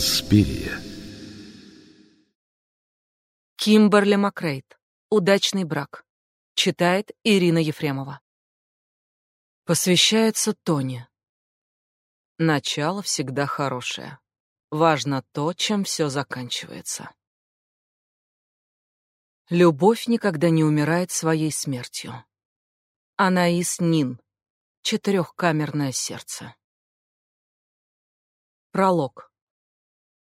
Инспирия. Кимберли Макрейт. Удачный брак. Читает Ирина Ефремова. Посвящается Тони. Начало всегда хорошее. Важно то, чем все заканчивается. Любовь никогда не умирает своей смертью. Анаис Нин. Четырехкамерное сердце. Пролог.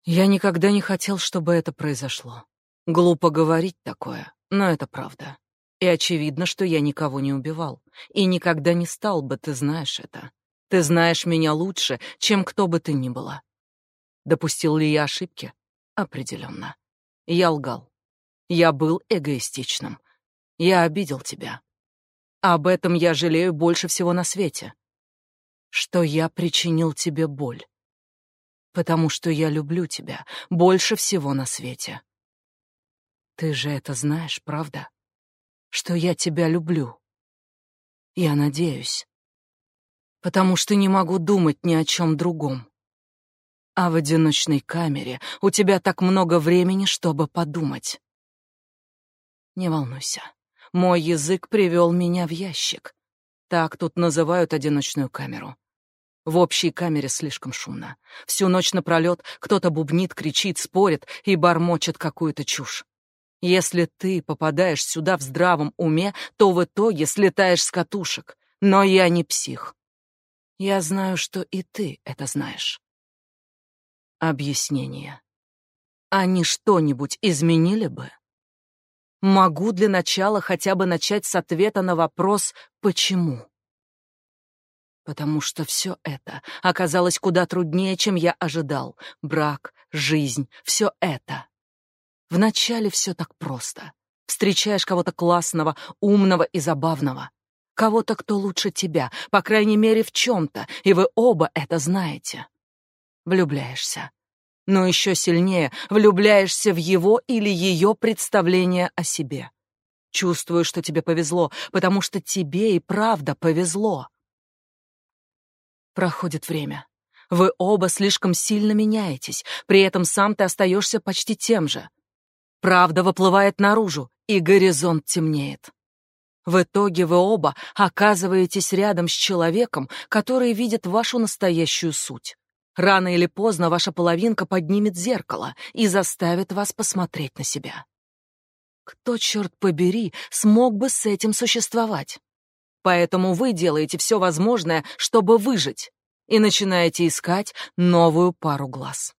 Я никогда не хотел, чтобы это произошло. Глупо говорить такое, но это правда. И очевидно, что я никого не убивал. И никогда не стал бы, ты знаешь это. Ты знаешь меня лучше, чем кто бы ты ни была. Допустил ли я ошибки? Определенно. Я лгал. Я был эгоистичным. Я обидел тебя. Об этом я жалею больше всего на свете. Что я причинил тебе боль. Потому что я люблю тебя больше всего на свете. Ты же это знаешь, правда? Что я тебя люблю. Я надеюсь. Потому что не могу думать ни о чем другом. А в одиночной камере у тебя так много времени, чтобы подумать. Не волнуйся. Мой язык привел меня в ящик. Так тут называют одиночную камеру. В общей камере слишком шумно. Всю ночь напролет кто-то бубнит, кричит, спорит и бормочет какую-то чушь. Если ты попадаешь сюда в здравом уме, то в итоге слетаешь с катушек. Но я не псих. Я знаю, что и ты это знаешь. Объяснение. Они что-нибудь изменили бы? Могу для начала хотя бы начать с ответа на вопрос «почему?». Потому что все это оказалось куда труднее, чем я ожидал. Брак, жизнь, все это. Вначале все так просто. Встречаешь кого-то классного, умного и забавного. Кого-то, кто лучше тебя, по крайней мере, в чем-то, и вы оба это знаете. Влюбляешься. Но еще сильнее влюбляешься в его или ее представление о себе. Чувствую, что тебе повезло, потому что тебе и правда повезло. Проходит время. Вы оба слишком сильно меняетесь, при этом сам ты остаешься почти тем же. Правда выплывает наружу, и горизонт темнеет. В итоге вы оба оказываетесь рядом с человеком, который видит вашу настоящую суть. Рано или поздно ваша половинка поднимет зеркало и заставит вас посмотреть на себя. Кто, черт побери, смог бы с этим существовать? Поэтому вы делаете все возможное, чтобы выжить, и начинаете искать новую пару глаз.